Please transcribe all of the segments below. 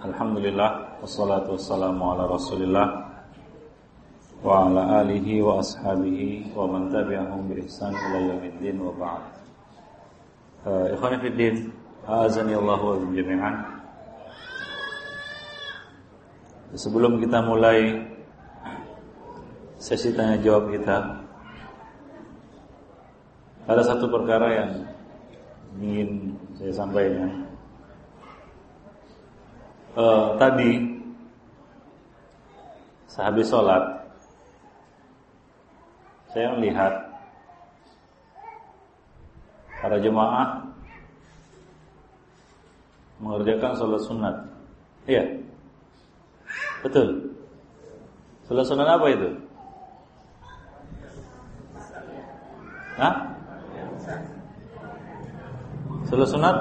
Alhamdulillah Wassalatu wassalamu ala rasulillah Wa ala alihi wa ashabihi Wa man tabi'ahum bi ihsan ila yaumiddin wa ba'd. Uh, Ikhwani fiddin Azani Allah wa jami'an. Sebelum kita mulai Sesi tanya jawab kita Ada satu perkara yang Ingin saya sampaikan uh, tadi sehabis sholat saya melihat para jemaah mengerjakan sholat sunat. Iya, betul. Sholat sunat apa itu? Hah? Sholat sunat?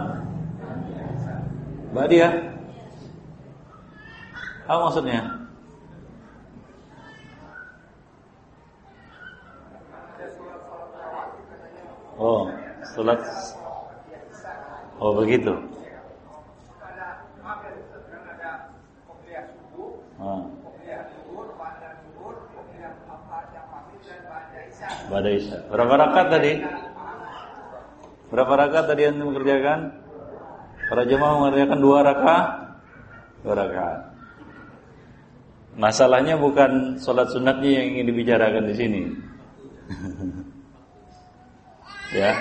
Badiah? Apa maksudnya? Oh, salat Oh, begitu. Ah. Pada Isya. Berapa rakaat tadi? Berapa rakaat tadi yang mengerjakan? Para jemaah mengerjakan dua rakaat. Dua rakaat. Masalahnya bukan sholat sunatnya yang ingin dibicarakan di sini. ya,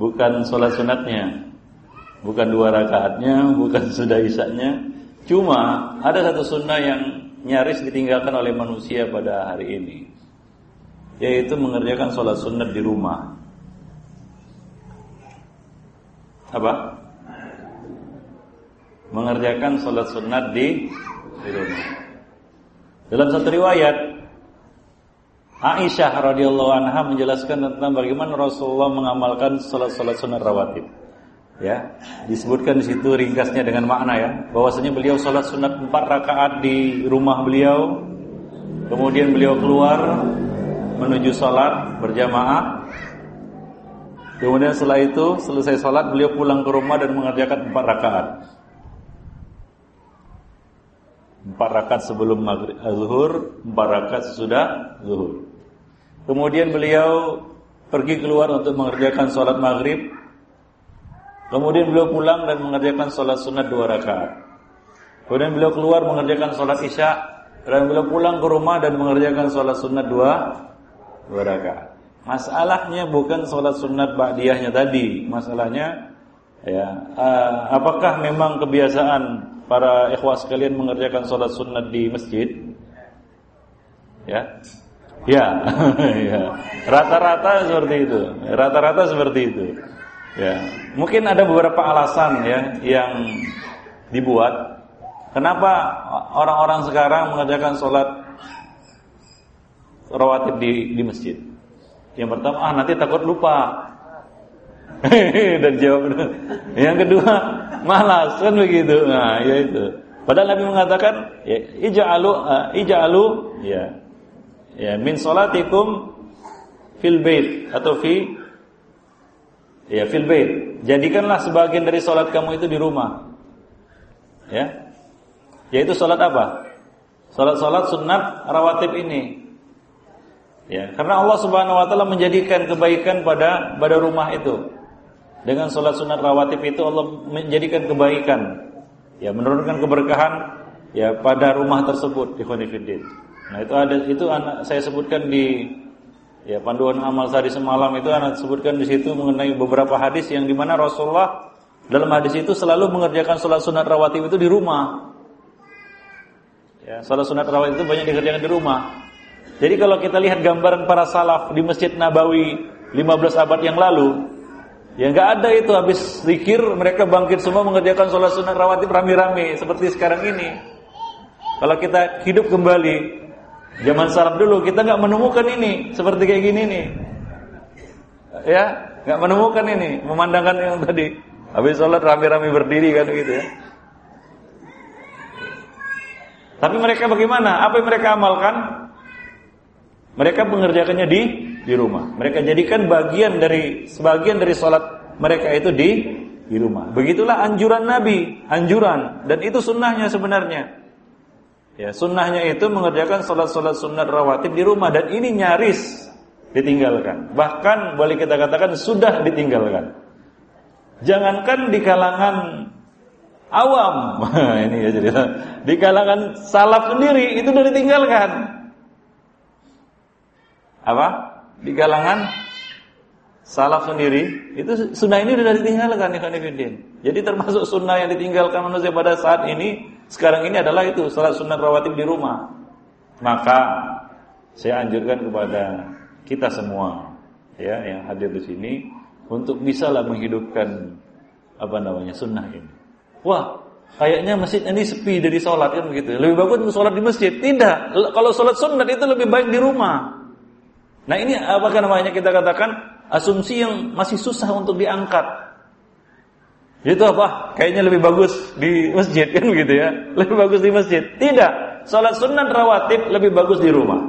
bukan sholat sunatnya, bukan dua rakaatnya, bukan sudah isaknya. Cuma ada satu sunnah yang nyaris ditinggalkan oleh manusia pada hari ini, yaitu mengerjakan sholat sunat di rumah. Apa? Mengerjakan sholat sunat di di rumah. Dalam satu riwayat Aisyah radhiyallahu anha menjelaskan tentang bagaimana Rasulullah mengamalkan salat-salat sunat rawatib. Ya, disebutkan di situ ringkasnya dengan makna ya, bahwasanya beliau salat sunat empat rakaat di rumah beliau, kemudian beliau keluar menuju salat berjamaah. Kemudian setelah itu selesai salat beliau pulang ke rumah dan mengerjakan empat rakaat. Empat rakaat sebelum maghrib eh, zuhur, empat rakaat sesudah zuhur. Kemudian beliau pergi keluar untuk mengerjakan sholat maghrib. Kemudian beliau pulang dan mengerjakan sholat sunat dua rakaat. Kemudian beliau keluar mengerjakan sholat isya dan beliau pulang ke rumah dan mengerjakan sholat sunat dua dua rakaat. Masalahnya bukan sholat sunat ba'diyahnya tadi, masalahnya ya uh, apakah memang kebiasaan para ikhwah sekalian mengerjakan sholat sunat di masjid? Ya, ya, ya. Rata-rata seperti itu. Rata-rata seperti itu. Ya, mungkin ada beberapa alasan ya yang dibuat. Kenapa orang-orang sekarang mengerjakan sholat rawatib di di masjid? Yang pertama, ah nanti takut lupa. dan jawab yang kedua malas kan begitu. Nah ya itu. Padahal Nabi mengatakan ya ija'alu uh, ija'alu ya ya min salatikum fil bait atau fi ya fil bait. Jadikanlah sebagian dari salat kamu itu di rumah. Ya. Yaitu salat apa? Salat-salat sunat rawatib ini. Ya karena Allah Subhanahu wa taala menjadikan kebaikan pada pada rumah itu dengan sholat sunat rawatib itu Allah menjadikan kebaikan, ya menurunkan keberkahan ya pada rumah tersebut di Khonifuddin. Nah itu ada itu anak saya sebutkan di ya panduan amal sehari semalam itu anak sebutkan di situ mengenai beberapa hadis yang di mana Rasulullah dalam hadis itu selalu mengerjakan sholat sunat rawatib itu di rumah. Ya, sholat sunat rawatib itu banyak dikerjakan di rumah. Jadi kalau kita lihat gambaran para salaf di Masjid Nabawi 15 abad yang lalu, Ya nggak ada itu habis zikir mereka bangkit semua mengerjakan sholat sunnah rawatib rame-rame seperti sekarang ini. Kalau kita hidup kembali zaman salaf dulu kita nggak menemukan ini seperti kayak gini nih. Ya nggak menemukan ini memandangkan yang tadi habis sholat rame-rame berdiri kan gitu ya. Tapi mereka bagaimana? Apa yang mereka amalkan? Mereka mengerjakannya di di rumah. Mereka jadikan bagian dari sebagian dari sholat mereka itu di di rumah. Begitulah anjuran Nabi, anjuran dan itu sunnahnya sebenarnya. Ya, sunnahnya itu mengerjakan sholat-sholat sunat rawatib di rumah dan ini nyaris ditinggalkan. Bahkan boleh kita katakan sudah ditinggalkan. Jangankan di kalangan awam, ini ya cerita. Di kalangan salaf sendiri itu sudah ditinggalkan. Apa? Di kalangan salaf sendiri itu sunnah ini sudah ditinggalkan ya Jadi termasuk sunnah yang ditinggalkan manusia pada saat ini sekarang ini adalah itu salat sunnah rawatib di rumah. Maka saya anjurkan kepada kita semua ya yang hadir di sini untuk bisalah menghidupkan apa namanya sunnah ini. Wah, kayaknya masjid ini sepi dari sholat kan begitu. Lebih bagus sholat di masjid. Tidak. Kalau sholat sunnah itu lebih baik di rumah. Nah ini apa namanya kita katakan asumsi yang masih susah untuk diangkat. Itu apa? Kayaknya lebih bagus di masjid kan begitu ya. Lebih bagus di masjid. Tidak. Salat sunat rawatib lebih bagus di rumah.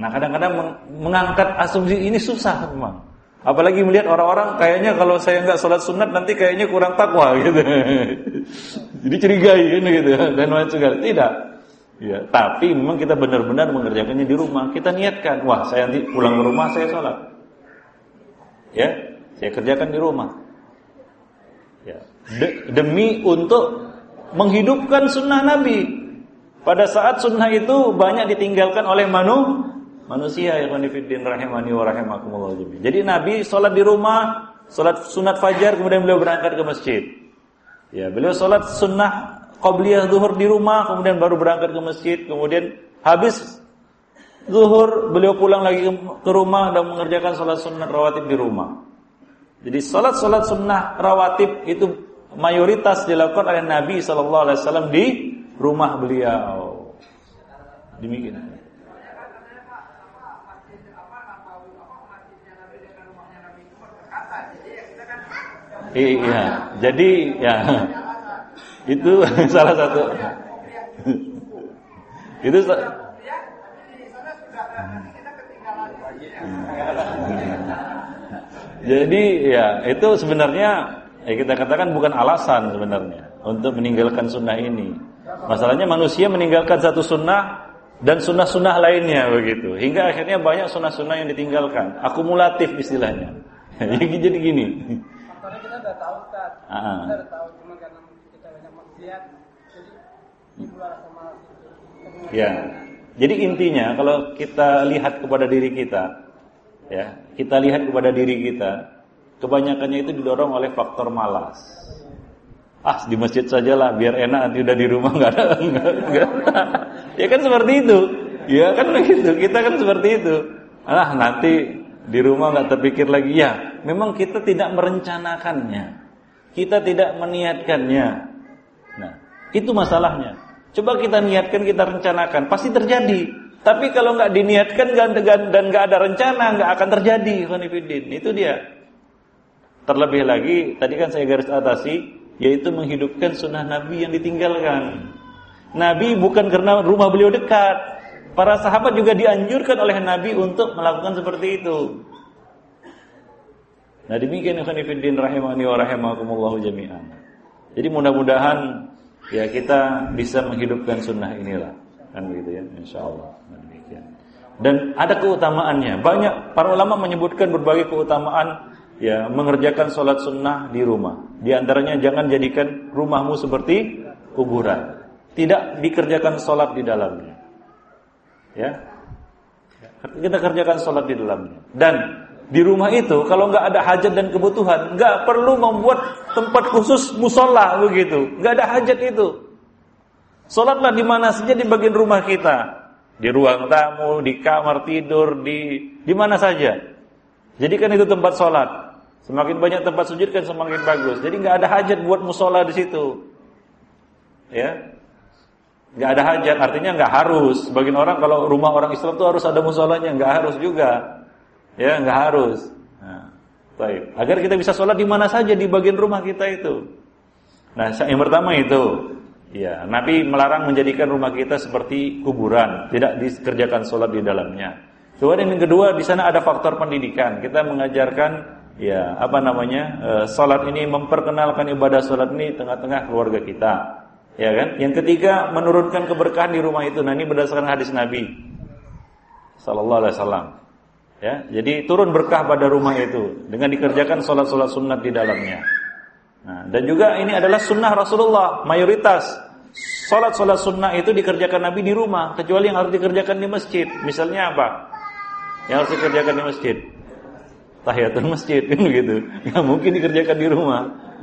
Nah kadang-kadang mengangkat asumsi ini susah memang. Apalagi melihat orang-orang kayaknya kalau saya nggak sholat sunat nanti kayaknya kurang takwa gitu. Jadi curigai kan gitu dan lain sebagainya. Tidak. Ya, tapi memang kita benar-benar mengerjakannya di rumah. Kita niatkan, wah saya nanti pulang ke rumah saya sholat. Ya, saya kerjakan di rumah. Ya, de demi untuk menghidupkan sunnah Nabi. Pada saat sunnah itu banyak ditinggalkan oleh manu manusia ya konfidin rahimani wa rahimakumullah Jadi Nabi sholat di rumah, sholat sunat fajar, kemudian beliau berangkat ke masjid. Ya, beliau sholat sunnah qabliyah zuhur di rumah, kemudian baru berangkat ke masjid, kemudian habis zuhur beliau pulang lagi ke rumah dan mengerjakan salat sunnah rawatib di rumah. Jadi salat-salat sunnah rawatib itu mayoritas dilakukan oleh Nabi Shallallahu Alaihi Wasallam di rumah beliau. Demikian. Iya, jadi ya itu salah satu. itu Jadi ya itu sebenarnya ya kita katakan bukan alasan sebenarnya untuk meninggalkan sunnah ini. Masalahnya manusia meninggalkan satu sunnah dan sunnah-sunnah lainnya begitu. Hingga akhirnya banyak sunnah-sunnah yang ditinggalkan. Akumulatif istilahnya. Jadi gini. Kita udah tahu kan. Kita udah tahu Ya. Jadi intinya kalau kita lihat kepada diri kita, ya, kita lihat kepada diri kita, kebanyakannya itu didorong oleh faktor malas. Ah, di masjid sajalah biar enak nanti udah di rumah nggak ada. Ya kan seperti itu. Ya kan begitu. Kita kan seperti itu. Ah, nanti di rumah nggak terpikir lagi ya. Memang kita tidak merencanakannya. Kita tidak meniatkannya. Nah, itu masalahnya. Coba kita niatkan, kita rencanakan, pasti terjadi. Tapi kalau nggak diniatkan dan nggak ada rencana, nggak akan terjadi. Khonifidin. Itu dia. Terlebih lagi, tadi kan saya garis atasi, yaitu menghidupkan sunnah Nabi yang ditinggalkan. Nabi bukan karena rumah beliau dekat. Para sahabat juga dianjurkan oleh Nabi untuk melakukan seperti itu. Nah demikian Khonifuddin rahimani wa rahimakumullahu jami'an. Jadi mudah-mudahan ya kita bisa menghidupkan sunnah inilah. Kan begitu ya? Insyaallah. Demikian. Dan ada keutamaannya. Banyak para ulama menyebutkan berbagai keutamaan ya mengerjakan sholat sunnah di rumah. Di antaranya jangan jadikan rumahmu seperti kuburan. Tidak dikerjakan sholat di dalamnya. Ya? Kita kerjakan sholat di dalamnya. Dan di rumah itu kalau nggak ada hajat dan kebutuhan nggak perlu membuat tempat khusus musola begitu. Nggak ada hajat itu. Sholatlah di mana saja di bagian rumah kita. Di ruang tamu di kamar tidur di di mana saja. Jadikan itu tempat sholat. Semakin banyak tempat sujud kan semakin bagus. Jadi nggak ada hajat buat musola di situ. Ya. Nggak ada hajat artinya nggak harus. Bagian orang kalau rumah orang Islam tuh harus ada musolanya. Nggak harus juga Ya, nggak harus. Nah, baik. Agar kita bisa sholat di mana saja di bagian rumah kita itu. Nah, yang pertama itu, ya, Nabi melarang menjadikan rumah kita seperti kuburan, tidak dikerjakan sholat di dalamnya. Kemudian yang kedua, di sana ada faktor pendidikan. Kita mengajarkan ya apa namanya e, salat ini memperkenalkan ibadah salat ini tengah-tengah keluarga kita ya kan yang ketiga menurunkan keberkahan di rumah itu nah ini berdasarkan hadis Nabi sallallahu alaihi wasallam ya jadi turun berkah pada rumah itu dengan dikerjakan salat-salat sunat di dalamnya nah, dan juga ini adalah sunnah Rasulullah mayoritas salat-salat sunnah itu dikerjakan Nabi di rumah kecuali yang harus dikerjakan di masjid misalnya apa yang harus dikerjakan di masjid tahiyatul masjid kan begitu. Nggak mungkin dikerjakan di rumah.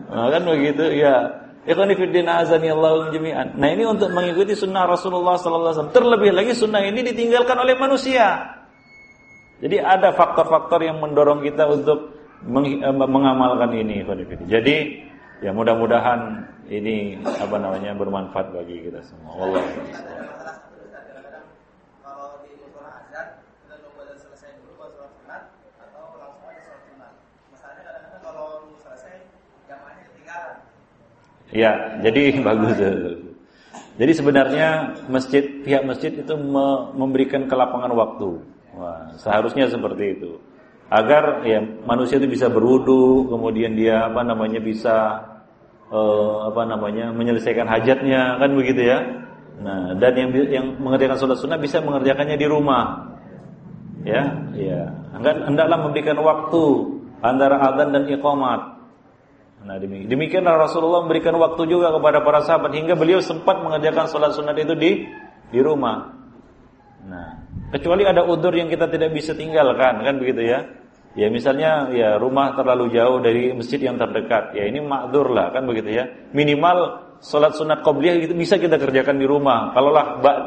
Nah, kan begitu ya. Fiddin azani jami'an. Nah, ini untuk mengikuti sunnah Rasulullah sallallahu alaihi wasallam. Terlebih lagi sunnah ini ditinggalkan oleh manusia. Jadi ada faktor-faktor yang mendorong kita untuk eh, mengamalkan ini, Jadi ya mudah-mudahan ini apa namanya bermanfaat bagi kita semua. Wallahu Ya, jadi bagus. Jadi sebenarnya masjid pihak masjid itu memberikan kelapangan waktu. Wah, seharusnya seperti itu. Agar ya manusia itu bisa berwudu, kemudian dia apa namanya bisa uh, apa namanya menyelesaikan hajatnya, kan begitu ya. Nah, dan yang yang mengerjakan sholat sunnah bisa mengerjakannya di rumah. Ya, ya. Hendaklah memberikan waktu antara adzan dan iqamat. Nah demikian. Demikianlah Rasulullah memberikan waktu juga kepada para sahabat hingga beliau sempat mengerjakan sholat sunat itu di di rumah. Nah, kecuali ada udur yang kita tidak bisa tinggalkan, kan begitu ya? Ya misalnya ya rumah terlalu jauh dari masjid yang terdekat, ya ini makdur lah, kan begitu ya? Minimal sholat sunat qobliyah itu bisa kita kerjakan di rumah. Kalaulah bak,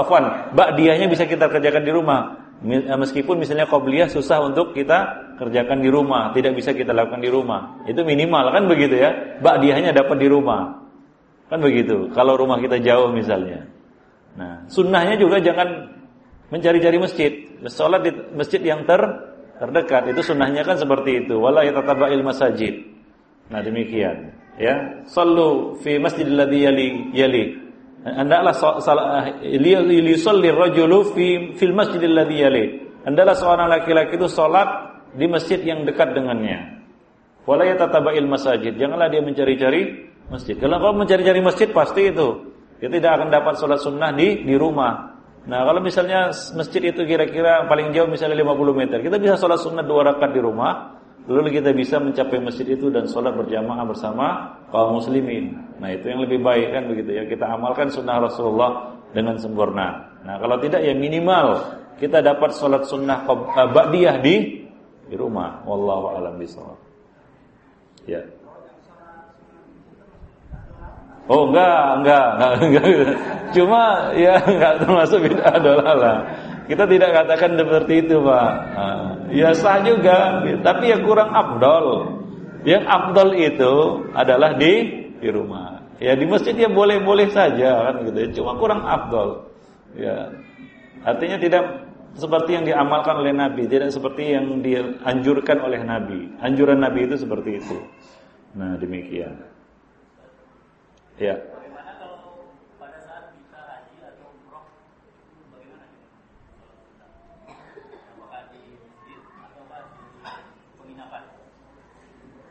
afwan, ba'diyahnya bisa kita kerjakan di rumah. Eh, meskipun misalnya qobliyah susah untuk kita kerjakan di rumah, tidak bisa kita lakukan di rumah. Itu minimal kan begitu ya. Ba'diyahnya dapat di rumah. Kan begitu. Kalau rumah kita jauh misalnya. Nah, sunnahnya juga jangan mencari-cari masjid. Sholat di masjid yang ter terdekat itu sunnahnya kan seperti itu. Wala yatataba'il masajid. Nah, demikian. Ya, sallu fi masjidil ladzi yali yali hendaklah liyusalli rajulu fi fil masjidil ladzi yali. Hendaklah seorang laki-laki itu salat di masjid yang dekat dengannya. Wala yatataba'il masajid. Janganlah dia mencari-cari masjid. Kalau kau mencari-cari masjid pasti itu dia tidak akan dapat salat sunnah di di rumah. Nah, kalau misalnya masjid itu kira-kira paling jauh misalnya 50 meter, kita bisa sholat sunnah dua rakaat di rumah, lalu kita bisa mencapai masjid itu dan sholat berjamaah bersama kaum muslimin. Nah itu yang lebih baik kan begitu ya kita amalkan sunnah Rasulullah dengan sempurna. Nah kalau tidak ya minimal kita dapat sholat sunnah eh, ba'diyah di di rumah. Wallahu a'lam bishawab. Ya. Oh enggak, enggak, enggak, enggak. Cuma ya enggak termasuk bid'ah dolalah. Kita tidak katakan seperti itu, Pak. Nah, ya sah juga, tapi ya kurang abdol. Yang abdol itu adalah di di rumah. Ya di masjid ya boleh-boleh saja kan gitu. Ya. Cuma kurang abdol. Ya. Artinya tidak seperti yang diamalkan oleh Nabi, tidak seperti yang dianjurkan oleh Nabi. Anjuran Nabi itu seperti itu. Nah, demikian. Ya.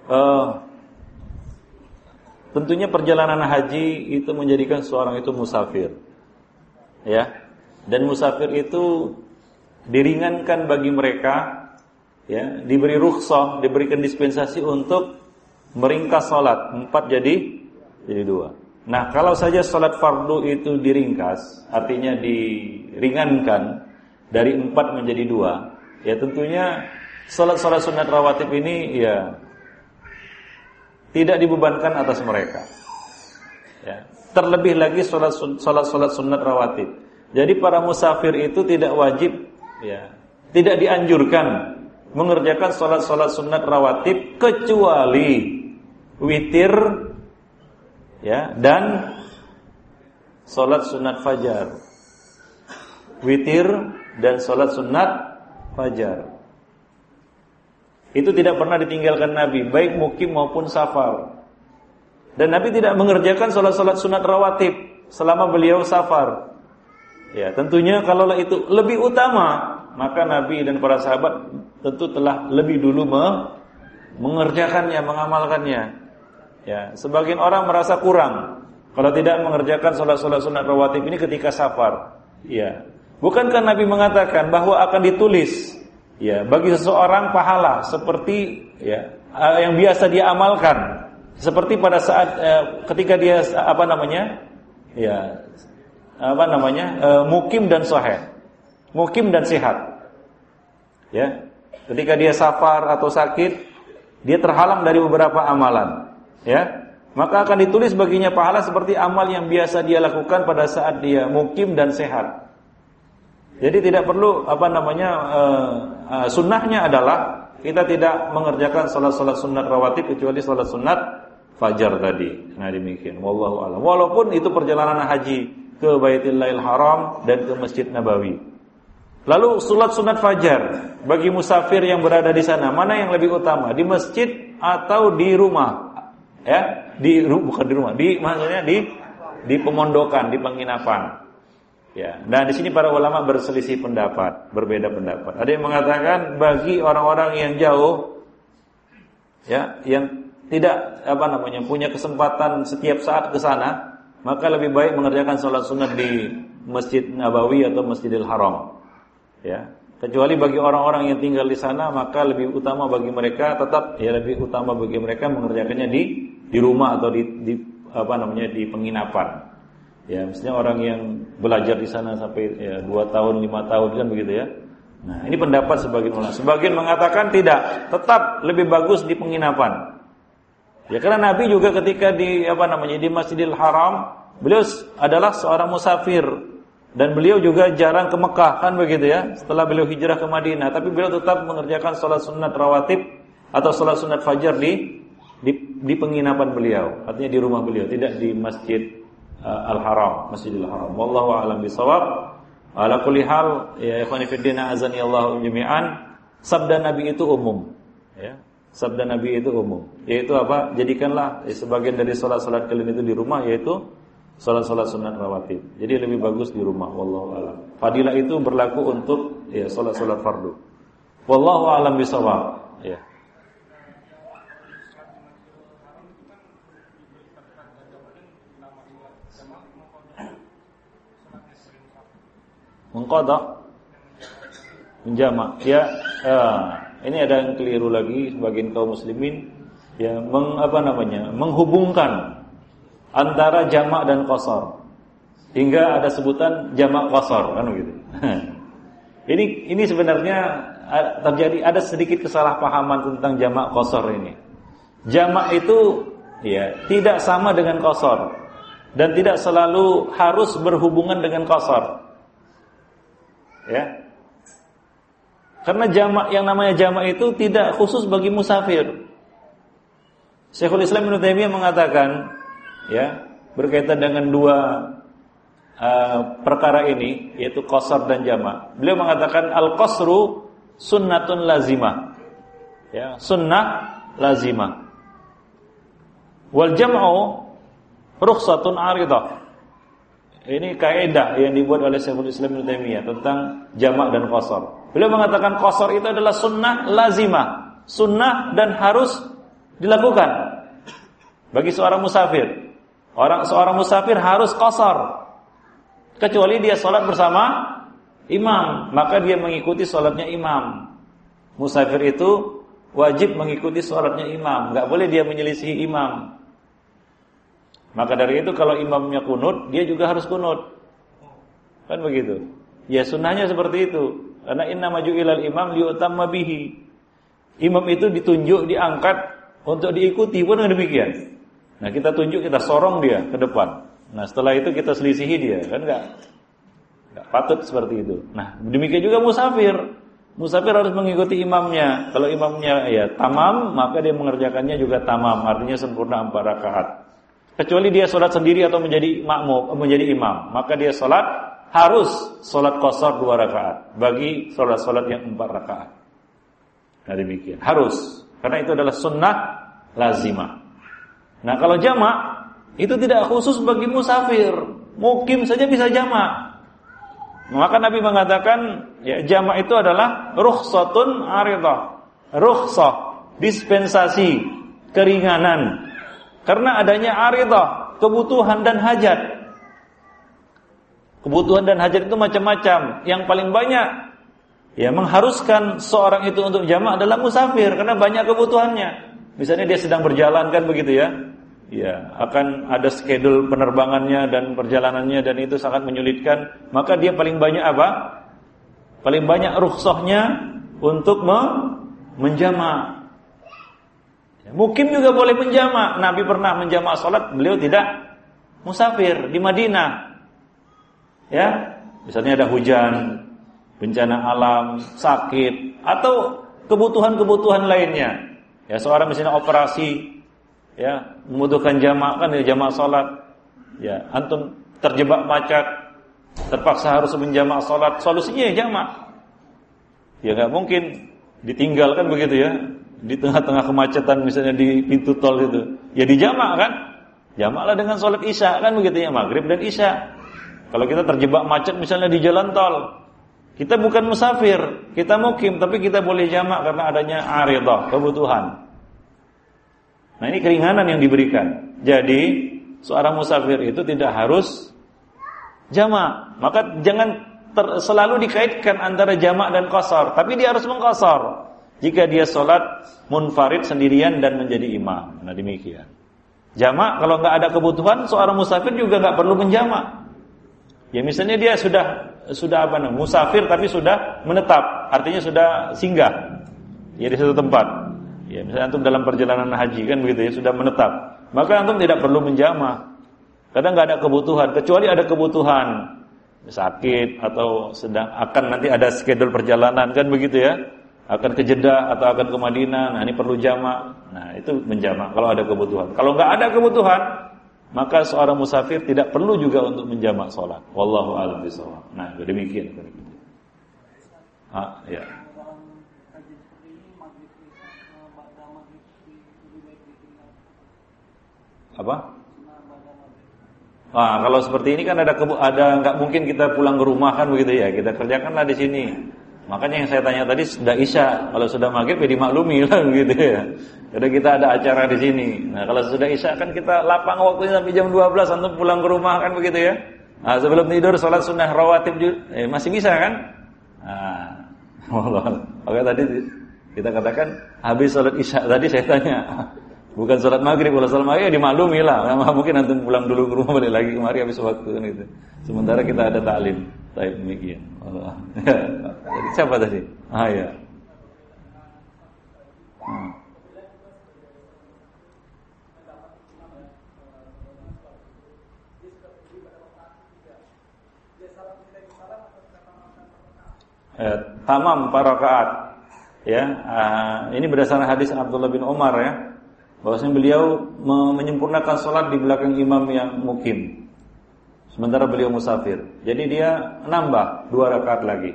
Uh, tentunya perjalanan haji itu menjadikan seorang itu musafir. Ya. Dan musafir itu diringankan bagi mereka ya, diberi rukhsah, diberikan dispensasi untuk meringkas salat empat jadi jadi dua. Nah, kalau saja salat fardu itu diringkas, artinya diringankan dari empat menjadi dua, ya tentunya salat-salat sunat rawatib ini ya tidak dibebankan atas mereka. Ya. Terlebih lagi sholat sholat sholat sunat rawatib. Jadi para musafir itu tidak wajib, ya, tidak dianjurkan mengerjakan sholat sholat sunat rawatib kecuali witir, ya, dan sholat sunat fajar. Witir dan sholat sunat fajar. Itu tidak pernah ditinggalkan Nabi, baik mukim maupun safar. Dan Nabi tidak mengerjakan sholat-sholat sunat rawatib selama beliau safar. Ya, tentunya kalau itu lebih utama, maka Nabi dan para sahabat tentu telah lebih dulu mengerjakannya, mengamalkannya. Ya, sebagian orang merasa kurang kalau tidak mengerjakan sholat-sholat sunat rawatib ini ketika safar. Ya. Bukankah Nabi mengatakan bahwa akan ditulis ya bagi seseorang pahala seperti ya yang biasa dia amalkan. Seperti pada saat eh, ketika dia apa namanya ya apa namanya eh, mukim dan sahih. Mukim dan sehat. Ya ketika dia safar atau sakit dia terhalang dari beberapa amalan. Ya maka akan ditulis baginya pahala seperti amal yang biasa dia lakukan pada saat dia mukim dan sehat. Jadi tidak perlu apa namanya uh, uh, sunnahnya adalah kita tidak mengerjakan salat-salat sunat rawatib kecuali salat sunat fajar tadi. Nah demikian. Wallahu a'lam. Walaupun itu perjalanan haji ke Baitullahil Haram dan ke Masjid Nabawi. Lalu salat sunat fajar bagi musafir yang berada di sana mana yang lebih utama di masjid atau di rumah? ya di bukan di rumah di maksudnya di di pemondokan di penginapan ya. Dan di sini para ulama berselisih pendapat berbeda pendapat. Ada yang mengatakan bagi orang-orang yang jauh ya yang tidak apa namanya punya kesempatan setiap saat ke sana maka lebih baik mengerjakan sholat sunat di Masjid Nabawi atau Masjidil Haram. Ya. Kecuali bagi orang-orang yang tinggal di sana maka lebih utama bagi mereka tetap ya lebih utama bagi mereka mengerjakannya di di rumah atau di, di apa namanya di penginapan. Ya, misalnya orang yang belajar di sana sampai ya, 2 tahun, lima tahun kan begitu ya. Nah, ini pendapat sebagian ulama. Sebagian mengatakan tidak, tetap lebih bagus di penginapan. Ya karena Nabi juga ketika di apa namanya di Masjidil Haram, beliau adalah seorang musafir dan beliau juga jarang ke Mekah kan begitu ya setelah beliau hijrah ke Madinah tapi beliau tetap mengerjakan sholat sunat rawatib atau sholat sunat fajar di di, di penginapan beliau artinya di rumah beliau tidak di masjid uh, Al Haram Masjidil Haram wallahu a'lam bisawab ala kulli hal ya ikhwani din azani Allah jami'an sabda Nabi itu umum ya sabda Nabi itu umum yaitu apa jadikanlah ya, sebagian dari sholat-sholat kalian itu di rumah yaitu Salat-salat sunat rawatib. Jadi lebih bagus di rumah wallahu alam. Fadilah itu berlaku untuk ya salat-salat fardu. Wallahu alam bisawab. Ya. Mengkodok menjamak ya uh, ini ada yang keliru lagi sebagian kaum muslimin ya meng, apa namanya menghubungkan antara jamak dan kosor. Hingga ada sebutan jamak kosor kan begitu. ini ini sebenarnya terjadi ada sedikit kesalahpahaman tentang jamak kosor ini. Jamak itu ya tidak sama dengan kosor dan tidak selalu harus berhubungan dengan kosor. Ya. Karena jamak yang namanya jamak itu tidak khusus bagi musafir. Syekhul Islam Ibnu Taimiyah mengatakan ya berkaitan dengan dua uh, perkara ini yaitu qasar dan jama. Beliau mengatakan al qasru sunnatun lazimah. Ya, sunnah lazimah. Wal jam'u rukhsatun aridah. Ini kaidah yang dibuat oleh Syekhul Islam Ibnu Taimiyah tentang jamak dan qasar. Beliau mengatakan qasar itu adalah sunnah lazimah, sunnah dan harus dilakukan bagi seorang musafir. Orang seorang musafir harus kosor kecuali dia sholat bersama imam, maka dia mengikuti sholatnya imam. Musafir itu wajib mengikuti sholatnya imam, nggak boleh dia menyelisihi imam. Maka dari itu kalau imamnya kunut, dia juga harus kunut. Kan begitu. Ya sunnahnya seperti itu. Karena inna maju ilal imam liutamma bihi. Imam itu ditunjuk, diangkat untuk diikuti pun demikian. Nah kita tunjuk, kita sorong dia ke depan. Nah setelah itu kita selisihi dia, kan enggak? Enggak patut seperti itu. Nah demikian juga musafir. Musafir harus mengikuti imamnya. Kalau imamnya ya tamam, maka dia mengerjakannya juga tamam. Artinya sempurna empat rakaat. Kecuali dia sholat sendiri atau menjadi makmum, menjadi imam, maka dia sholat harus sholat kosor dua rakaat bagi sholat-sholat yang empat rakaat. Nah demikian harus karena itu adalah sunnah lazimah. Nah kalau jamak itu tidak khusus bagi musafir, mukim saja bisa jamak. Maka Nabi mengatakan ya jamak itu adalah rukhsatun aridah. Rukhsah dispensasi, keringanan karena adanya aridah, kebutuhan dan hajat. Kebutuhan dan hajat itu macam-macam. Yang paling banyak ya mengharuskan seorang itu untuk jamaah adalah musafir karena banyak kebutuhannya. Misalnya dia sedang berjalan kan begitu ya. Ya, akan ada schedule penerbangannya dan perjalanannya dan itu sangat menyulitkan, maka dia paling banyak apa? Paling banyak rukhsahnya untuk menjama Mungkin juga boleh menjamak. Nabi pernah menjamak salat, beliau tidak musafir di Madinah. Ya, misalnya ada hujan, bencana alam, sakit atau kebutuhan-kebutuhan lainnya. Ya, seorang misalnya operasi ya, membutuhkan jamak kan ya jamak salat. Ya, antum terjebak macet, terpaksa harus menjamak salat, solusinya ya jamak. Ya nggak mungkin ditinggalkan begitu ya di tengah-tengah kemacetan misalnya di pintu tol itu. Ya dijamak kan? Jamaklah dengan sholat isya kan begitu ya? Maghrib dan isya. Kalau kita terjebak macet misalnya di jalan tol. Kita bukan musafir kita mukim tapi kita boleh jamak karena adanya aridah kebutuhan. Nah ini keringanan yang diberikan. Jadi seorang musafir itu tidak harus jamak. Maka jangan ter, selalu dikaitkan antara jamak dan kosor tapi dia harus mengkosor jika dia sholat munfarid sendirian dan menjadi imam. Nah demikian. Jamak kalau nggak ada kebutuhan seorang musafir juga nggak perlu menjamak. Ya misalnya dia sudah sudah apa namanya musafir tapi sudah menetap, artinya sudah singgah ya di satu tempat. Ya misalnya antum dalam perjalanan haji kan begitu ya sudah menetap, maka antum tidak perlu menjamak. Kadang nggak ada kebutuhan, kecuali ada kebutuhan sakit atau sedang akan nanti ada schedule perjalanan kan begitu ya akan ke Jeddah atau akan ke Madinah, nah ini perlu jamak. Nah, itu menjamak kalau ada kebutuhan. Kalau nggak ada kebutuhan, maka seorang musafir tidak perlu juga untuk menjamak sholat. Wallahu a'lam bishawab. Nah, demikian. Ah, ya. Apa? Nah, kalau seperti ini kan ada ada nggak mungkin kita pulang ke rumah kan begitu ya. Kita kerjakanlah di sini. Makanya yang saya tanya tadi sudah isya, kalau sudah maghrib ya dimaklumi lah gitu ya. Jadi kita ada acara di sini. Nah kalau sudah isya kan kita lapang waktunya sampai jam 12 antum pulang ke rumah kan begitu ya. Nah, sebelum tidur sholat sunnah rawatib eh, masih bisa kan? Nah, Oke tadi kita katakan habis sholat isya tadi saya tanya bukan sholat maghrib kalau sholat maghrib ya dimaklumi lah. Nah, mungkin antum pulang dulu ke rumah balik lagi kemari habis waktu kan gitu. Sementara kita ada taklim. Baik demikian. Allah. Siapa tadi? Ah ya. Hmm. Eh, tamam para rakaat. Ya, uh, ini berdasarkan hadis Abdullah bin Umar ya. Bahwasanya beliau menyempurnakan sholat di belakang imam yang mukim sementara beliau musafir. Jadi dia menambah dua rakaat lagi.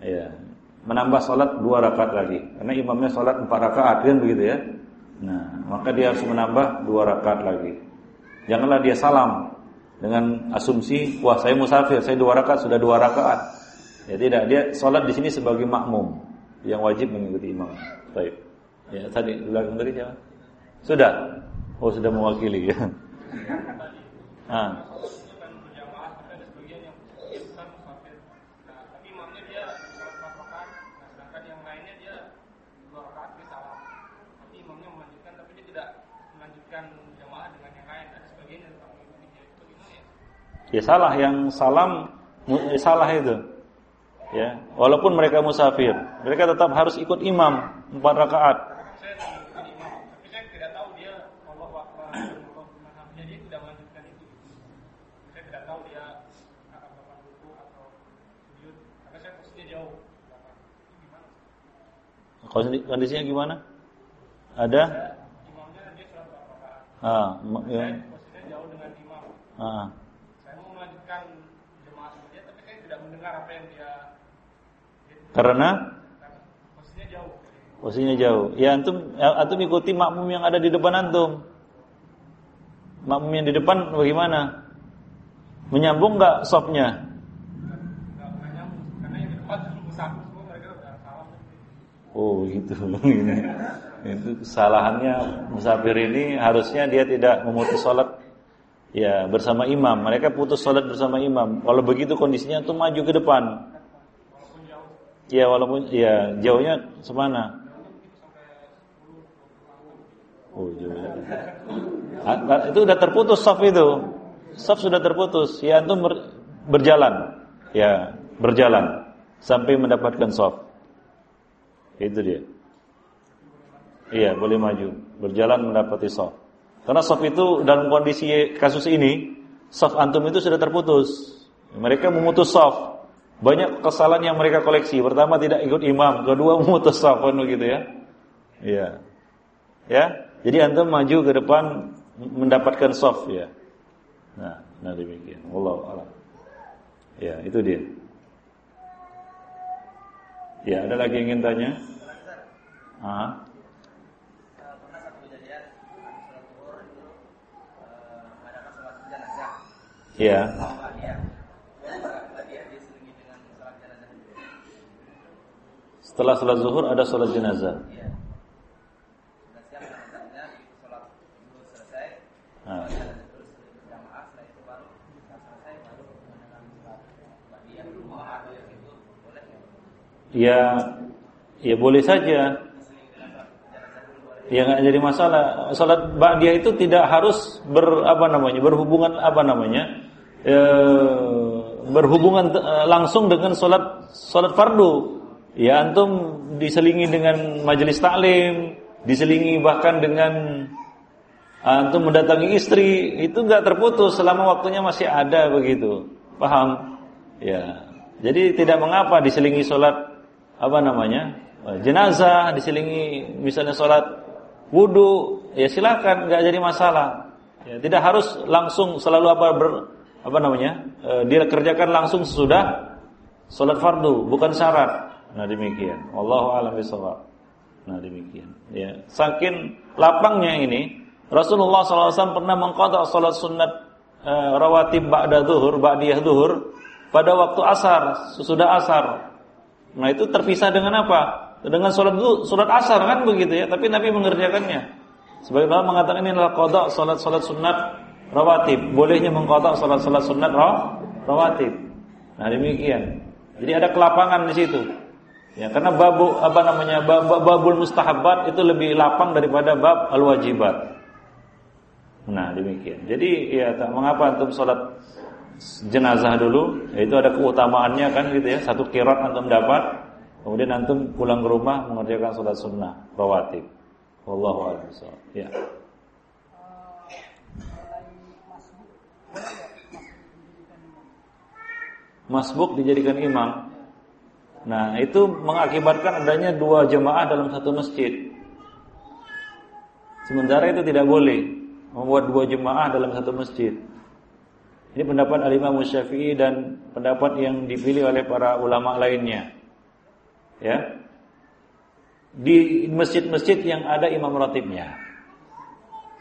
Ya, menambah sholat dua rakaat lagi. Karena imamnya sholat empat rakaat kan begitu ya. Nah, maka dia harus menambah dua rakaat lagi. Janganlah dia salam dengan asumsi, wah saya musafir, saya dua rakaat sudah dua rakaat. Ya tidak, dia sholat di sini sebagai makmum yang wajib mengikuti imam. Baik. Ya tadi belakang tadi siapa? Sudah. Oh sudah mewakili ya. Ah. Ya salah yang salam salah itu. Ya, walaupun mereka musafir, mereka tetap harus ikut imam empat rakaat. Kondisinya gimana? Ada? Ah, ya. Ah. Karena posisinya jauh. Posisinya jauh. Ya antum ya, antum ikuti makmum yang ada di depan antum. Makmum yang di depan bagaimana? Menyambung nggak sopnya? Oh gitu. Itu kesalahannya musafir ini harusnya dia tidak memutus sholat ya bersama imam. Mereka putus sholat bersama imam. Kalau begitu kondisinya tuh maju ke depan. Ya walaupun ya jauhnya semana? Oh jauh. Itu udah terputus soft itu. Soft sudah terputus. Ya antum ber, berjalan. Ya berjalan sampai mendapatkan soft. Itu dia. Iya boleh maju. Berjalan mendapati soft. Karena soft itu dalam kondisi kasus ini, soft antum itu sudah terputus. Mereka memutus soft. Banyak kesalahan yang mereka koleksi. Pertama tidak ikut imam, kedua memutus safan gitu ya. Iya. Ya. Jadi antum maju ke depan mendapatkan soft ya. Nah, nah demikian. Allah alam. Ya, itu dia. Ya, ada lagi yang ingin tanya? Ah. Ya. Setelah sholat zuhur ada sholat jenazah. Nah. Ya, ya boleh saja. Ya nggak jadi masalah. Salat ba'diyah itu tidak harus ber apa namanya berhubungan apa namanya e, berhubungan eh, langsung dengan salat salat fardu. Ya antum diselingi dengan majelis taklim, diselingi bahkan dengan antum mendatangi istri, itu enggak terputus selama waktunya masih ada begitu. Paham? Ya. Jadi tidak mengapa diselingi sholat apa namanya? jenazah, diselingi misalnya sholat wudhu, ya silakan, nggak jadi masalah. Ya, tidak harus langsung selalu apa ber, apa namanya? E, dia kerjakan langsung sesudah sholat fardu, bukan syarat. Nah demikian. Allah a'lam bishawab. Nah demikian. Ya, saking lapangnya ini Rasulullah SAW pernah mengqadha salat sunat e, rawatib ba'da zuhur, ba'diyah zuhur pada waktu asar, sesudah asar. Nah itu terpisah dengan apa? Dengan salat salat asar kan begitu ya, tapi Nabi mengerjakannya. Sebagaimana mengatakan ini adalah qada salat-salat sunat rawatib. Bolehnya mengqada salat-salat sunat rawatib. Nah demikian. Jadi ada kelapangan di situ. Ya, karena babu apa namanya bab, babul mustahabat itu lebih lapang daripada bab al wajibat. Nah demikian. Jadi ya tak mengapa antum sholat jenazah dulu, yaitu ada keutamaannya kan gitu ya. Satu kirat antum dapat, kemudian antum pulang ke rumah mengerjakan sholat sunnah rawatib. Wallahu a'lam Ya. Masbuk dijadikan imam Nah, itu mengakibatkan adanya dua jemaah dalam satu masjid. Sementara itu tidak boleh membuat dua jemaah dalam satu masjid. Ini pendapat Al-Imam Syafi'i dan pendapat yang dipilih oleh para ulama lainnya. Ya. Di masjid-masjid yang ada imam ratibnya.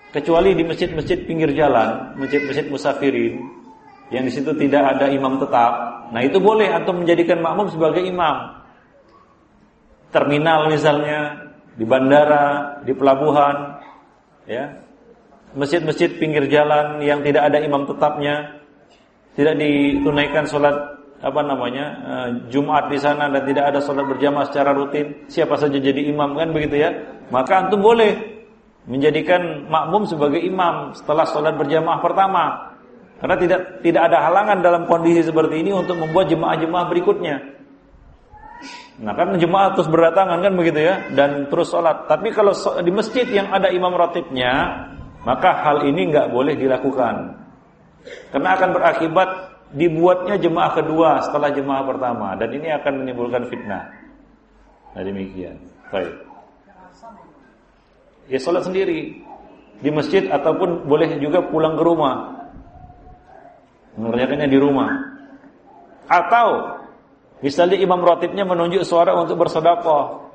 Kecuali di masjid-masjid pinggir jalan, masjid-masjid musafirin yang di situ tidak ada imam tetap, Nah itu boleh atau menjadikan makmum sebagai imam. Terminal misalnya, di bandara, di pelabuhan, ya. Masjid-masjid pinggir jalan yang tidak ada imam tetapnya, tidak ditunaikan sholat apa namanya eh, Jumat di sana dan tidak ada sholat berjamaah secara rutin, siapa saja jadi imam kan begitu ya? Maka antum boleh menjadikan makmum sebagai imam setelah sholat berjamaah pertama karena tidak tidak ada halangan dalam kondisi seperti ini untuk membuat jemaah-jemaah berikutnya. Nah kan jemaah terus berdatangan kan begitu ya dan terus sholat. Tapi kalau di masjid yang ada imam ratibnya, maka hal ini nggak boleh dilakukan. Karena akan berakibat dibuatnya jemaah kedua setelah jemaah pertama dan ini akan menimbulkan fitnah. Nah demikian. Baik. Ya sholat sendiri di masjid ataupun boleh juga pulang ke rumah mengerjakannya di rumah. Atau misalnya imam rotibnya menunjuk suara untuk bersedekah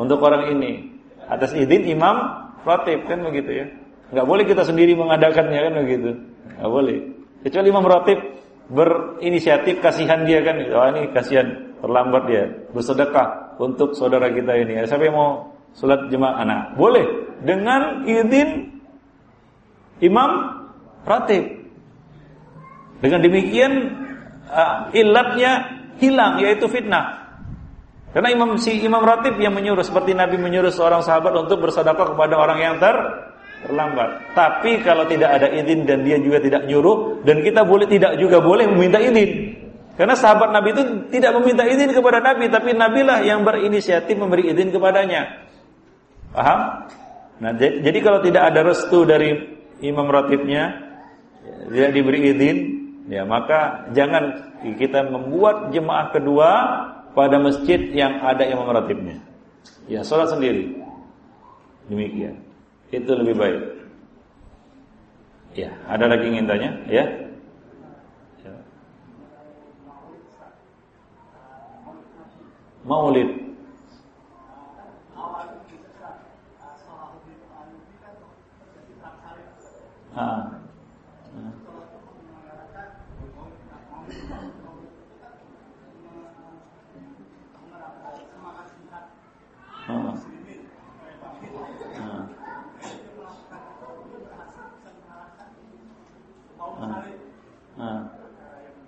untuk orang ini atas izin imam rotib kan begitu ya. Enggak boleh kita sendiri mengadakannya kan begitu. Enggak boleh. Kecuali imam rotib berinisiatif kasihan dia kan. Oh ini kasihan terlambat dia bersedekah untuk saudara kita ini. Siapa yang mau Salat jemaah anak. Boleh dengan izin imam ratib. Dengan demikian uh, ilatnya hilang yaitu fitnah. Karena imam si imam ratib yang menyuruh seperti Nabi menyuruh seorang sahabat untuk bersedekah kepada orang yang ter terlambat. Tapi kalau tidak ada izin dan dia juga tidak nyuruh dan kita boleh tidak juga boleh meminta izin. Karena sahabat Nabi itu tidak meminta izin kepada Nabi, tapi Nabi lah yang berinisiatif memberi izin kepadanya. Paham? Nah, jadi kalau tidak ada restu dari imam ratibnya, tidak diberi izin, ya maka jangan kita membuat jemaah kedua pada masjid yang ada imam ratibnya. Ya, sholat sendiri. Demikian. Itu lebih baik. Ya, ada lagi ingin tanya? Ya. Maulid. Ah.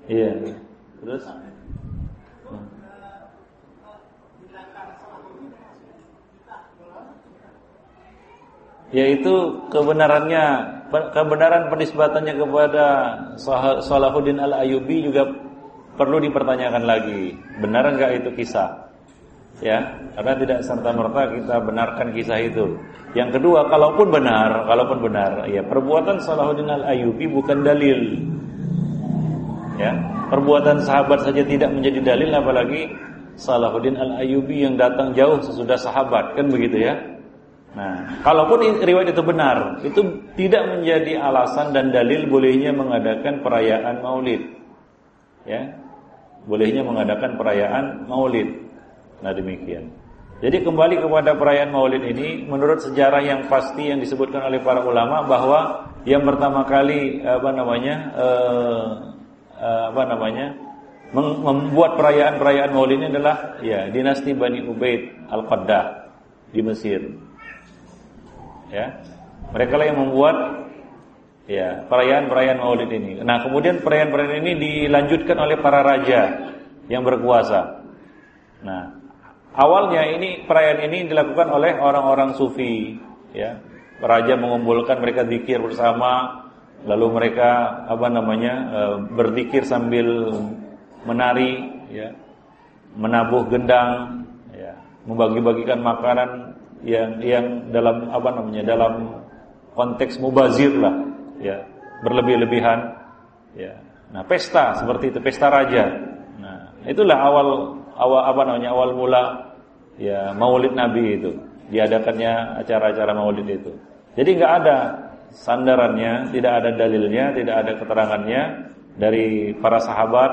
Iya. Terus? Yaitu kebenarannya kebenaran penisbatannya kepada Salahuddin Al-Ayubi juga perlu dipertanyakan lagi. Benar enggak itu kisah? Ya, karena tidak serta merta kita benarkan kisah itu. Yang kedua, kalaupun benar, kalaupun benar, ya perbuatan Salahuddin Al-Ayubi bukan dalil Ya, perbuatan sahabat saja tidak menjadi dalil apalagi Salahuddin Al-Ayyubi yang datang jauh sesudah sahabat, kan begitu ya? Nah, kalaupun riwayat itu benar, itu tidak menjadi alasan dan dalil bolehnya mengadakan perayaan Maulid. Ya. Bolehnya mengadakan perayaan Maulid. Nah, demikian. Jadi kembali kepada perayaan Maulid ini menurut sejarah yang pasti yang disebutkan oleh para ulama bahwa yang pertama kali apa namanya eh, uh, apa namanya membuat perayaan-perayaan Maulid ini adalah ya dinasti Bani Ubaid Al-Qaddah di Mesir. Ya. Mereka lah yang membuat ya perayaan-perayaan Maulid ini. Nah, kemudian perayaan-perayaan ini dilanjutkan oleh para raja yang berkuasa. Nah, awalnya ini perayaan ini dilakukan oleh orang-orang sufi, ya. Raja mengumpulkan mereka zikir bersama, lalu mereka apa namanya e, berzikir sambil menari ya. Menabuh gendang ya. Membagi-bagikan makanan yang yang dalam apa namanya dalam konteks mubazir lah ya. Berlebih-lebihan ya. Nah pesta seperti itu pesta raja. Nah itulah awal awal apa namanya awal mula ya maulid nabi itu diadakannya acara-acara maulid itu jadi nggak ada sandarannya, tidak ada dalilnya, tidak ada keterangannya dari para sahabat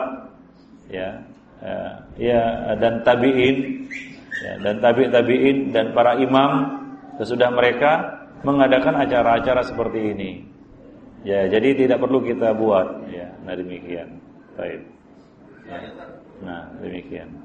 ya, ya, ya dan tabi'in ya, dan tabi' tabi'in dan para imam sesudah mereka mengadakan acara-acara seperti ini. Ya, jadi tidak perlu kita buat ya. Nah, demikian. Baik. Nah, demikian.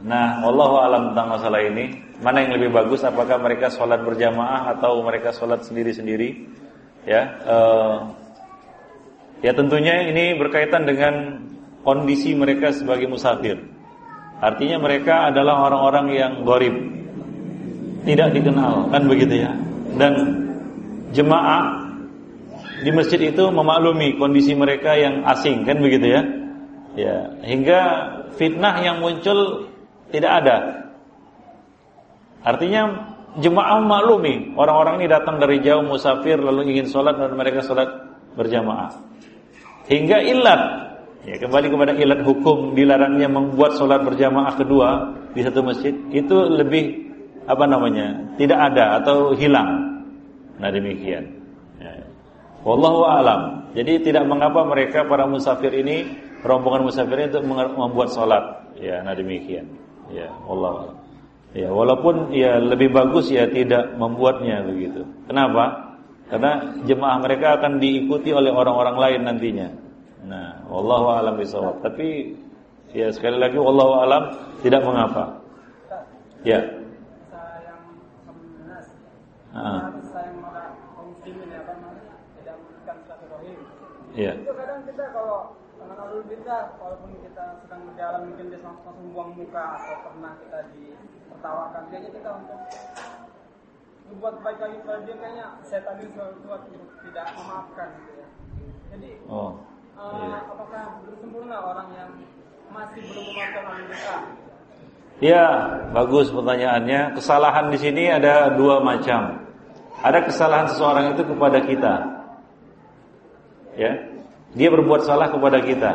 Nah, Allah alam tentang masalah ini, mana yang lebih bagus apakah mereka sholat berjamaah atau mereka sholat sendiri-sendiri? Ya. Uh, ya tentunya ini berkaitan dengan kondisi mereka sebagai musafir. Artinya mereka adalah orang-orang yang gorib, tidak dikenal, kan begitu ya. Dan jemaah di masjid itu memaklumi kondisi mereka yang asing, kan begitu ya. Ya, hingga fitnah yang muncul tidak ada. Artinya jemaah memaklumi orang-orang ini datang dari jauh musafir lalu ingin sholat dan mereka sholat berjamaah. Hingga ilat Ya, kembali kepada ilat hukum dilarangnya membuat sholat berjamaah kedua di satu masjid itu lebih apa namanya tidak ada atau hilang. Nah demikian. Ya. Wallahu alam. Jadi tidak mengapa mereka para musafir ini rombongan musafir itu membuat sholat. Ya, nah demikian. Ya, Allah. Ya, walaupun ya lebih bagus ya tidak membuatnya begitu. Kenapa? Karena jemaah mereka akan diikuti oleh orang-orang lain nantinya. Nah, wallahu alam bisawab. Tapi ya sekali lagi wallahu alam tidak mengapa. Ya. Ah. Ya. Itu kadang kita kalau alul bidah, walaupun kita sedang berjalan mungkin dia langsung buang muka atau pernah kita ditertawakan, kayaknya kita untuk berbuat baik lagi kepada dia kayaknya saya tadi buat tidak memaafkan gitu ya. Jadi oh, uh, iya. apakah belum sempurna orang yang masih belum memaafkan alul bidah? Ya, bagus pertanyaannya. Kesalahan di sini ada dua macam. Ada kesalahan seseorang itu kepada kita. Ya. Dia berbuat salah kepada kita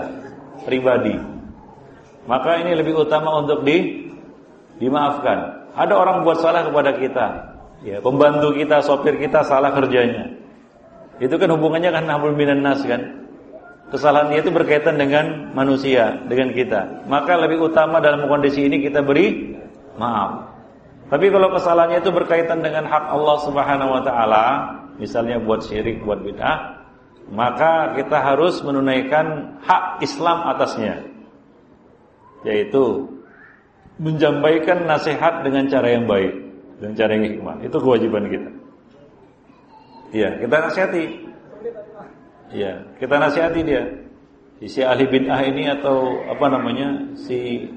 pribadi. Maka ini lebih utama untuk di dimaafkan. Ada orang buat salah kepada kita. Ya, pembantu kita, sopir kita salah kerjanya. Itu kan hubungannya kan nahlul minan nas kan. Kesalahannya itu berkaitan dengan manusia, dengan kita. Maka lebih utama dalam kondisi ini kita beri maaf. Tapi kalau kesalahannya itu berkaitan dengan hak Allah Subhanahu wa taala, misalnya buat syirik, buat bid'ah, maka kita harus menunaikan hak Islam atasnya. Yaitu menyampaikan nasihat dengan cara yang baik, dengan cara yang hikmah. Itu kewajiban kita. Iya, kita nasihati. Iya, kita nasihati dia. Si ahli bid'ah ini atau apa namanya? Si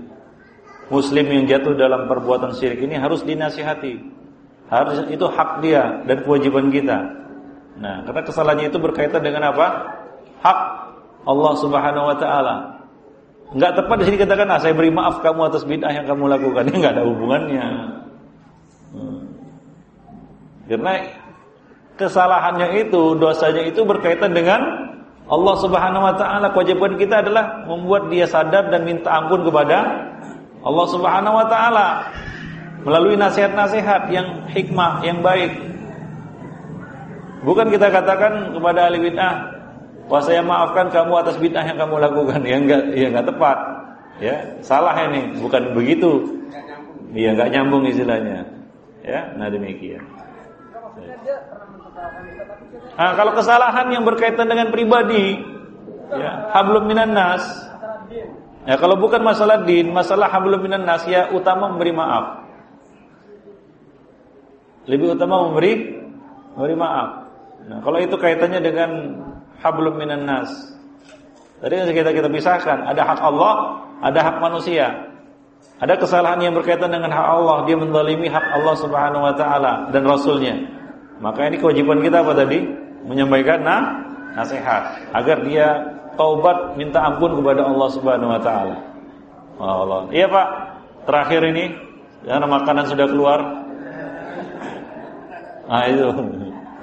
muslim yang jatuh dalam perbuatan syirik ini harus dinasihati. Harus itu hak dia dan kewajiban kita. Nah, karena kesalahannya itu berkaitan dengan apa? Hak Allah Subhanahu wa taala. Enggak tepat di sini katakan, ah, saya beri maaf kamu atas bid'ah yang kamu lakukan. Ini enggak ada hubungannya. Hmm. Karena kesalahannya itu, dosanya itu berkaitan dengan Allah Subhanahu wa taala. Kewajiban kita adalah membuat dia sadar dan minta ampun kepada Allah Subhanahu wa taala melalui nasihat-nasihat yang hikmah, yang baik. Bukan kita katakan kepada ahli bid'ah, "Wah, saya maafkan kamu atas bid'ah yang kamu lakukan." Ya enggak, ya enggak tepat. Ya, salah ini, bukan begitu. Iya, enggak nyambung istilahnya. Ya, nah demikian. Nah, kalau kesalahan yang berkaitan dengan pribadi, ya, hablum minan nas, Ya kalau bukan masalah din, masalah hablum minan nas ya utama memberi maaf. Lebih utama memberi memberi maaf. Nah, kalau itu kaitannya dengan hablum minan nas. Tadi yang kita kita pisahkan, ada hak Allah, ada hak manusia. Ada kesalahan yang berkaitan dengan hak Allah, dia mendalimi hak Allah Subhanahu wa taala dan rasulnya. Maka ini kewajiban kita apa tadi? Menyampaikan nah, nasihat agar dia taubat minta ampun kepada Allah Subhanahu wa taala. Allah. Iya, Pak. Terakhir ini karena makanan sudah keluar. Ayo.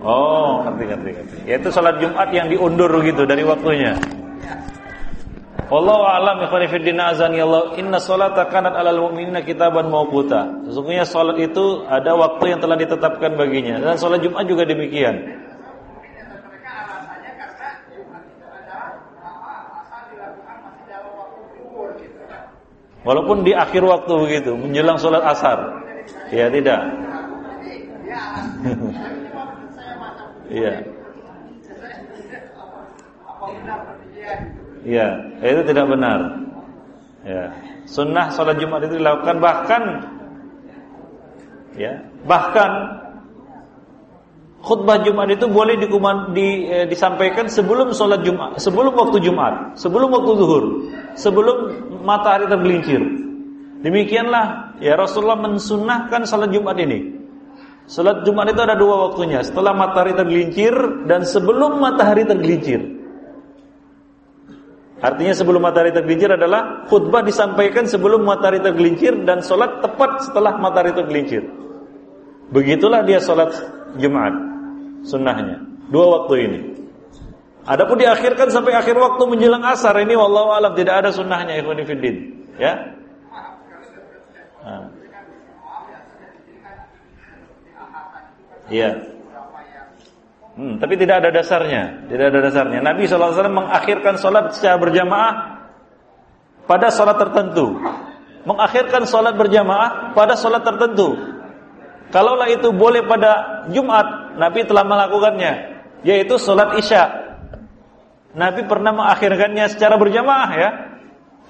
Oh, ngerti ngerti ngerti. Yaitu salat Jumat yang diundur gitu dari waktunya. Wallahu a'lam ikhwan fillah azan ya Allah. Inna salata kanat 'alal mu'minina kitaban mawquta. Sesungguhnya salat itu ada waktu yang telah ditetapkan baginya dan salat Jumat juga demikian. Walaupun di akhir waktu begitu, menjelang sholat asar. Ya tidak. Iya. Iya, itu tidak benar. Ya. Sunnah sholat Jumat itu dilakukan bahkan ya, bahkan khutbah Jumat itu boleh dikuman, di, eh, disampaikan sebelum sholat Jumat, sebelum waktu Jumat, sebelum waktu zuhur, sebelum matahari tergelincir. Demikianlah ya Rasulullah mensunahkan sholat Jumat ini. Sholat Jumat itu ada dua waktunya, setelah matahari tergelincir dan sebelum matahari tergelincir. Artinya sebelum matahari tergelincir adalah khutbah disampaikan sebelum matahari tergelincir dan sholat tepat setelah matahari tergelincir. Begitulah dia sholat Jumat sunnahnya. Dua waktu ini. Adapun diakhirkan sampai akhir waktu menjelang asar ini wallahu alam tidak ada sunnahnya ikhwan fillah. Ya. Nah. Iya. Hmm, tapi tidak ada dasarnya, tidak ada dasarnya. Nabi SAW mengakhirkan sholat secara berjamaah pada sholat tertentu, mengakhirkan sholat berjamaah pada sholat tertentu. Kalaulah itu boleh pada Jumat, Nabi telah melakukannya, yaitu sholat isya. Nabi pernah mengakhirkannya secara berjamaah ya,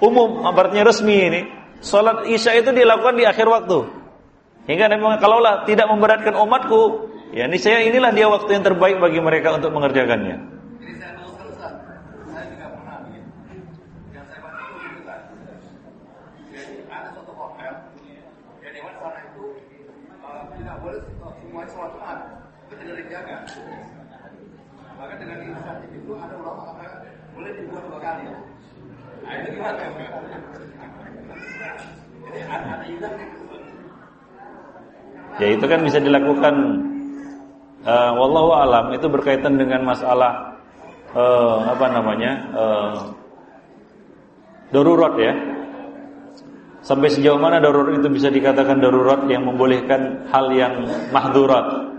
umum, artinya resmi ini. Sholat isya itu dilakukan di akhir waktu. Hingga Nabi kalaulah tidak memberatkan umatku, ya ini saya inilah dia waktu yang terbaik bagi mereka untuk mengerjakannya. Ya itu kan bisa dilakukan uh, wallahu alam itu berkaitan dengan masalah uh, apa namanya? Uh, darurat ya. Sampai sejauh mana darurat itu bisa dikatakan darurat yang membolehkan hal yang mahdurat.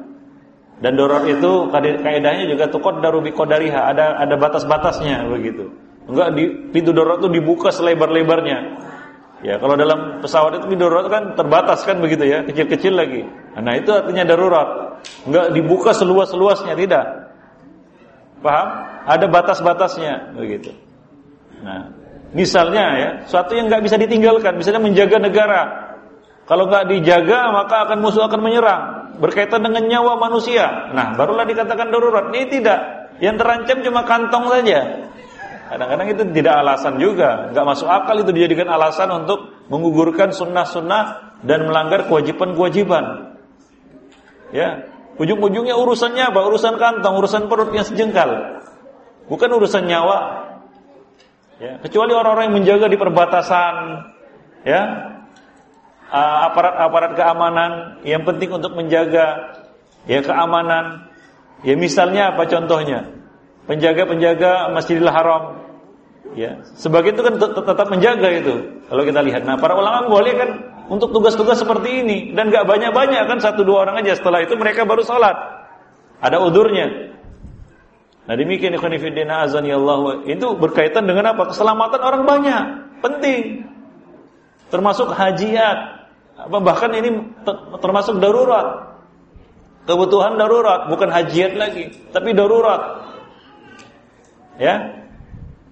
Dan darurat itu kaidahnya juga tukot darubi kodariha, ada ada batas-batasnya begitu. Enggak di pintu darurat itu dibuka selebar-lebarnya. Ya, kalau dalam pesawat itu darurat kan terbatas kan begitu ya, kecil-kecil lagi. Nah, itu artinya darurat. Enggak dibuka seluas-luasnya, tidak. Paham? Ada batas-batasnya begitu. Nah, misalnya ya, suatu yang nggak bisa ditinggalkan, misalnya menjaga negara. Kalau nggak dijaga, maka akan musuh akan menyerang. Berkaitan dengan nyawa manusia. Nah, barulah dikatakan darurat. Ini tidak. Yang terancam cuma kantong saja. Kadang-kadang itu tidak alasan juga, nggak masuk akal itu dijadikan alasan untuk menggugurkan sunnah-sunnah dan melanggar kewajiban-kewajiban. Ya, ujung-ujungnya urusannya apa? Urusan kantong, urusan perut yang sejengkal, bukan urusan nyawa. Ya, kecuali orang-orang yang menjaga di perbatasan, ya, aparat-aparat keamanan yang penting untuk menjaga ya keamanan. Ya misalnya apa contohnya? Penjaga-penjaga Masjidil Haram Ya, sebagian itu kan tetap menjaga itu. Kalau kita lihat, nah para ulama boleh kan untuk tugas-tugas seperti ini dan nggak banyak-banyak kan satu dua orang aja. Setelah itu mereka baru sholat. Ada udurnya. Nah demikian ikhwan fillah azani Allah itu berkaitan dengan apa? Keselamatan orang banyak, penting. Termasuk hajiat. Bahkan ini termasuk darurat. Kebutuhan darurat, bukan hajiat lagi, tapi darurat. Ya,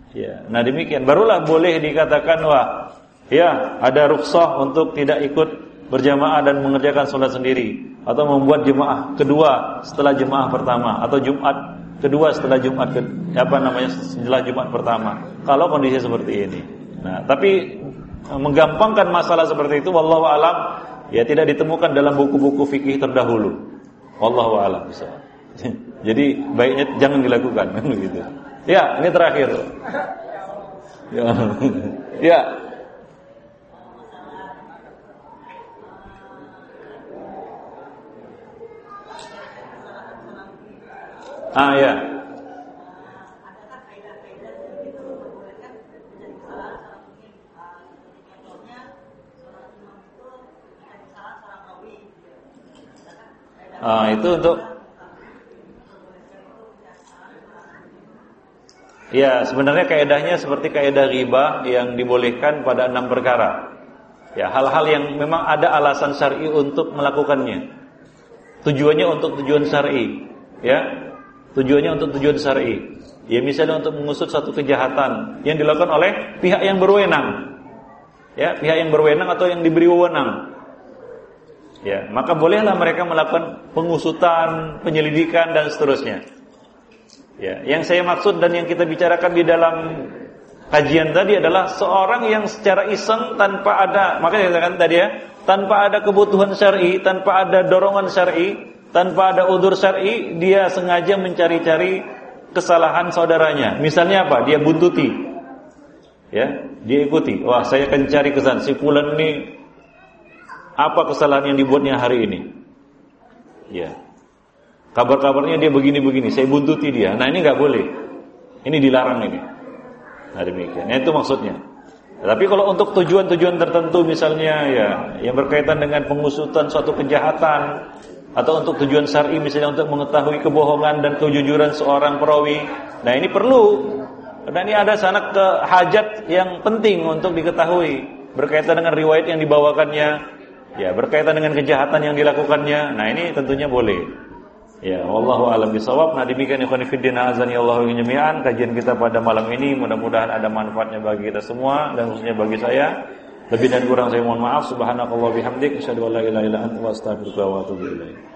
Ya, nah demikian barulah boleh dikatakan wah ya ada rukhsah untuk tidak ikut berjamaah dan mengerjakan sholat sendiri atau membuat jemaah kedua setelah jemaah pertama atau Jumat kedua setelah Jumat ke, apa namanya setelah Jumat pertama. Kalau kondisi seperti ini. Nah, tapi menggampangkan masalah seperti itu wallahu alam ya tidak ditemukan dalam buku-buku fikih terdahulu. Wallahu alam. Jadi baiknya jangan dilakukan kan begitu. Ya, ini terakhir. Ya. ya. Ah ya. Ah, itu untuk Ya, sebenarnya kaidahnya seperti kaidah riba yang dibolehkan pada enam perkara. Ya, hal-hal yang memang ada alasan syar'i untuk melakukannya. Tujuannya untuk tujuan syar'i, ya. Tujuannya untuk tujuan syar'i. Ya, misalnya untuk mengusut satu kejahatan yang dilakukan oleh pihak yang berwenang. Ya, pihak yang berwenang atau yang diberi wewenang. Ya, maka bolehlah mereka melakukan pengusutan, penyelidikan dan seterusnya. Ya, yang saya maksud dan yang kita bicarakan di dalam kajian tadi adalah seorang yang secara iseng tanpa ada, makanya saya katakan tadi ya, tanpa ada kebutuhan syar'i, tanpa ada dorongan syar'i, tanpa ada udur syar'i, dia sengaja mencari-cari kesalahan saudaranya. Misalnya apa? Dia buntuti. Ya, dia ikuti. Wah, saya akan cari kesalahan si fulan ini apa kesalahan yang dibuatnya hari ini. Ya, Kabar-kabarnya dia begini-begini, saya buntuti dia. Nah ini nggak boleh. Ini dilarang ini. Nah demikian. Nah, itu maksudnya. Tapi kalau untuk tujuan-tujuan tertentu misalnya ya yang berkaitan dengan pengusutan suatu kejahatan atau untuk tujuan syar'i misalnya untuk mengetahui kebohongan dan kejujuran seorang perawi. Nah, ini perlu. Karena ini ada sanak ke hajat yang penting untuk diketahui berkaitan dengan riwayat yang dibawakannya, ya berkaitan dengan kejahatan yang dilakukannya. Nah, ini tentunya boleh. Ya, wallahu alam bisawab. Nah, demikian ikhwan fillah azan ya Allah jami'an kajian kita pada malam ini. Mudah-mudahan ada manfaatnya bagi kita semua dan khususnya bagi saya. Lebih dan kurang saya mohon maaf. Subhanakallah bihamdik asyhadu an la ilaha illa anta astaghfiruka wa atubu ilaik.